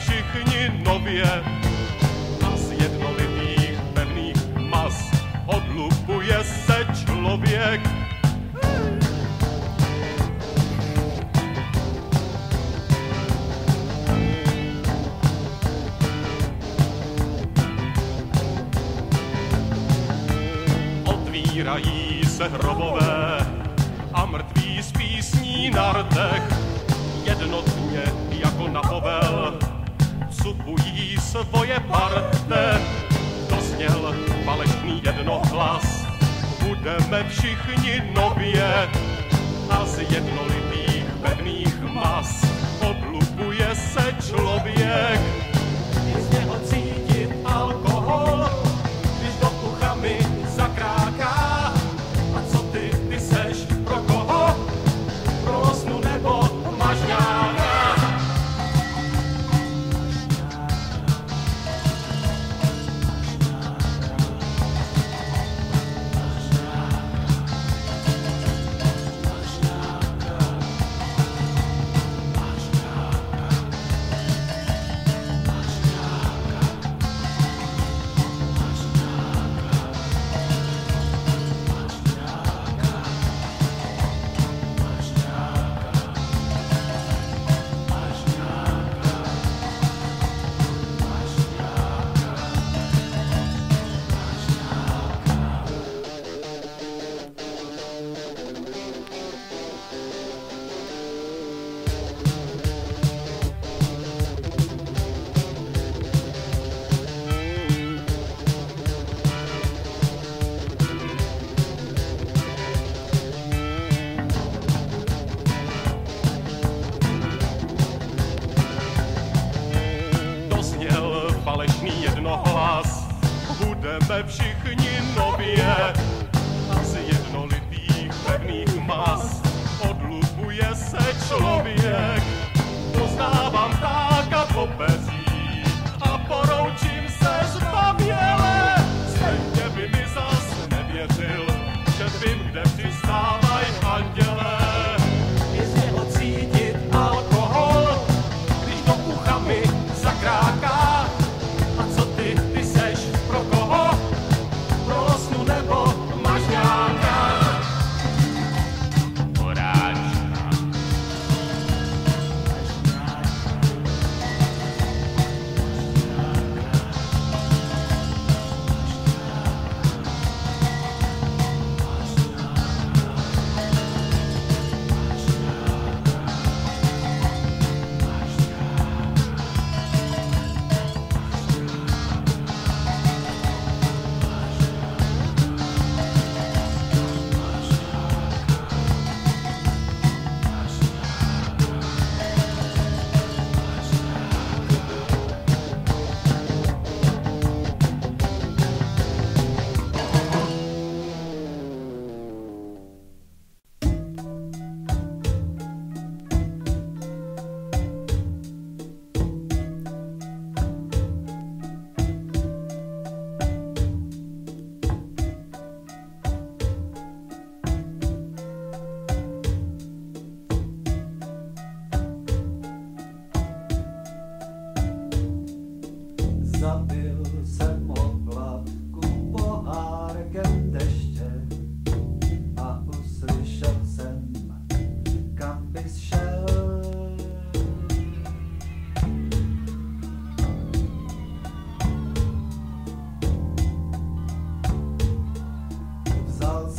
všichni nově. Mas jednolitých pevných mas odlupuje se člověk. Otvírají se hrobové svoje parte. Dosněl falešný jednohlas, budeme všichni no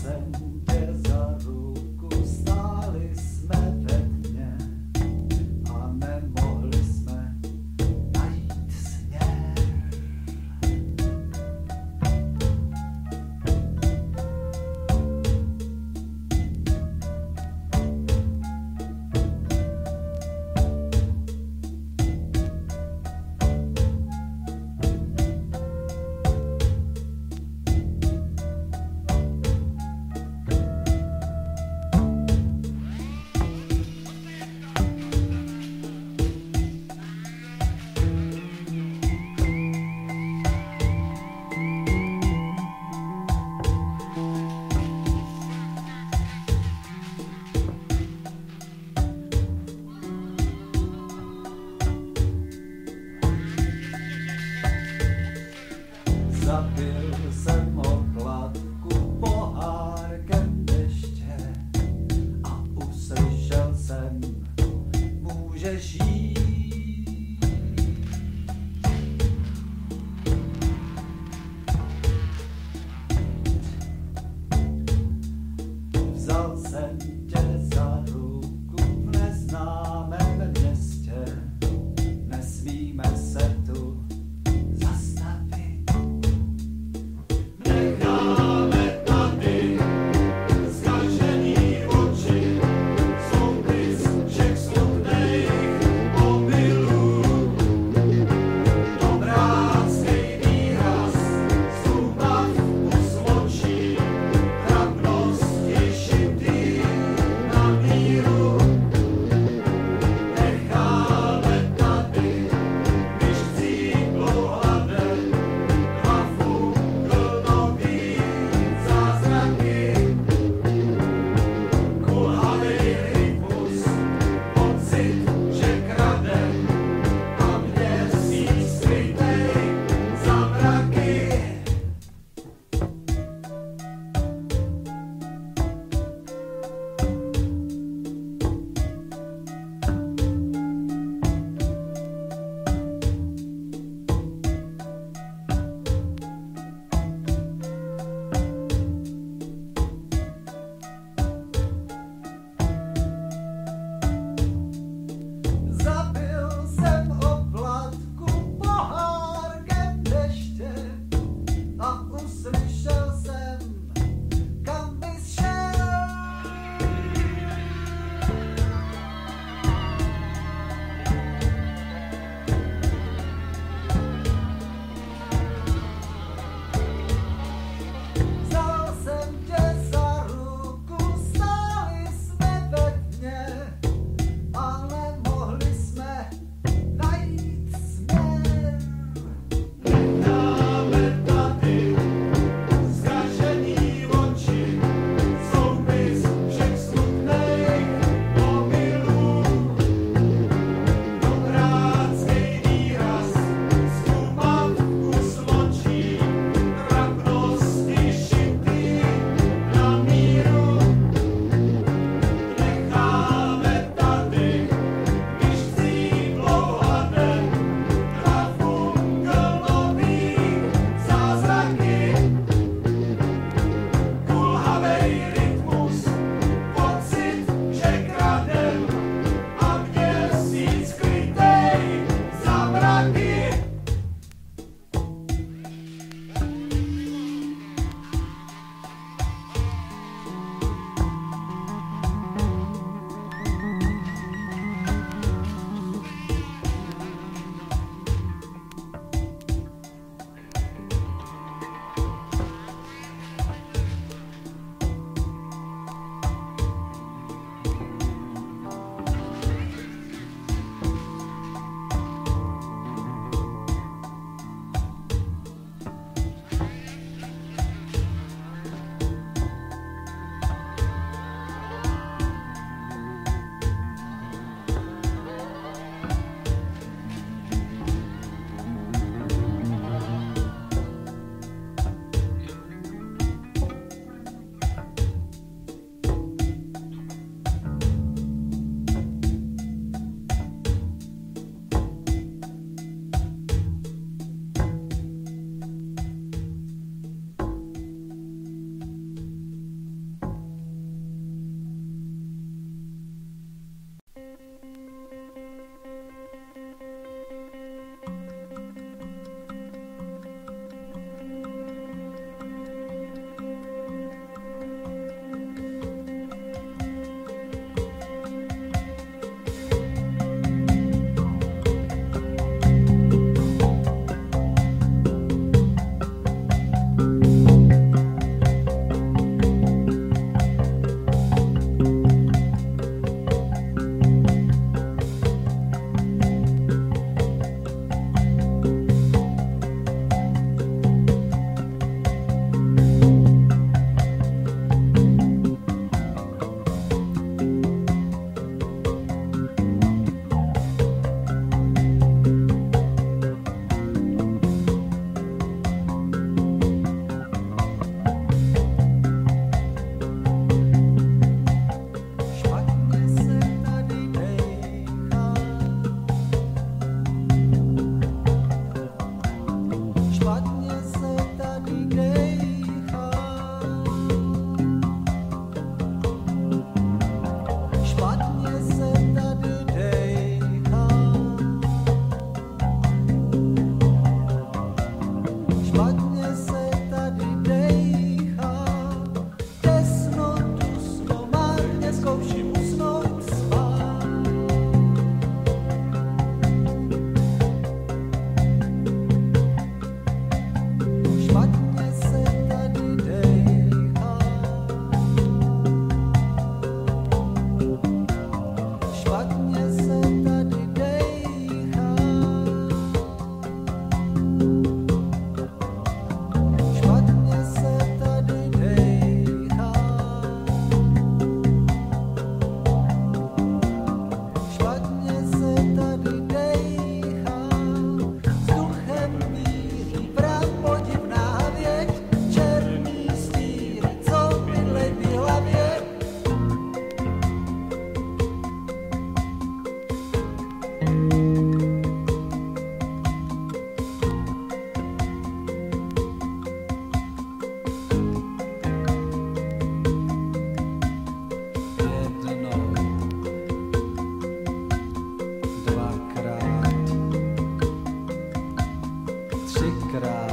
That's. máscara,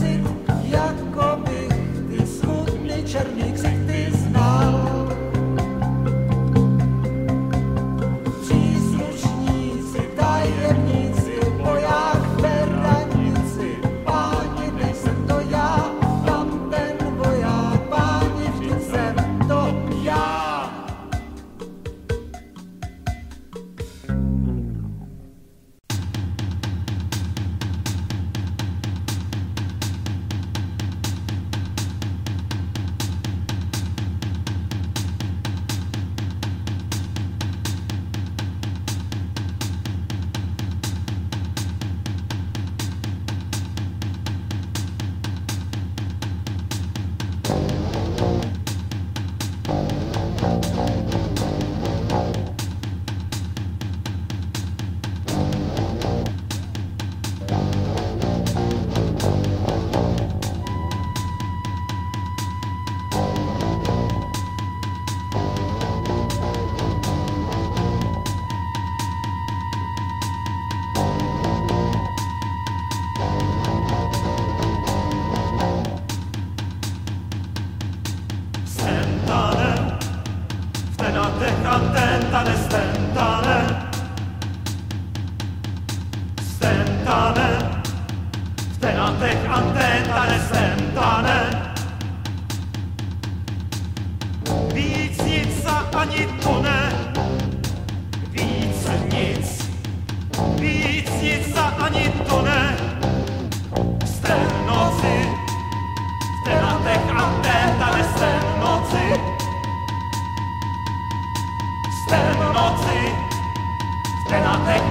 черниці, як кобих, ти смутний черниці.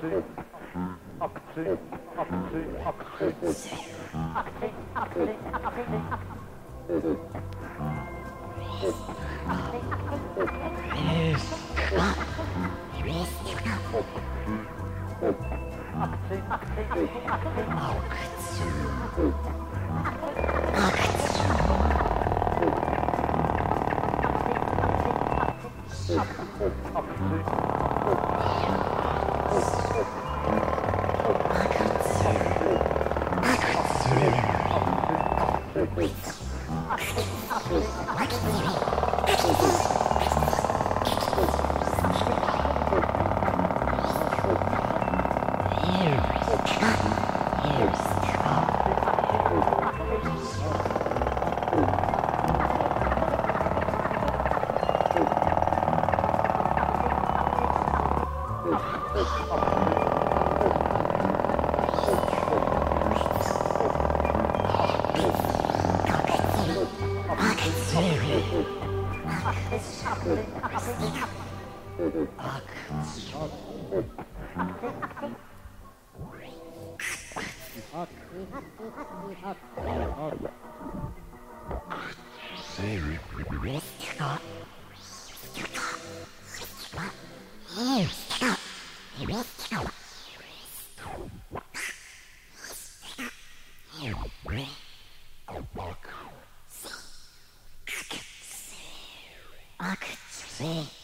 Oh, Thank you. Stop. see.